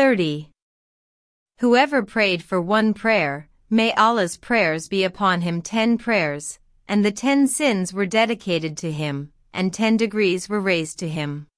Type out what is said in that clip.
30. Whoever prayed for one prayer, may Allah's prayers be upon him ten prayers, and the ten sins were dedicated to him, and ten degrees were raised to him.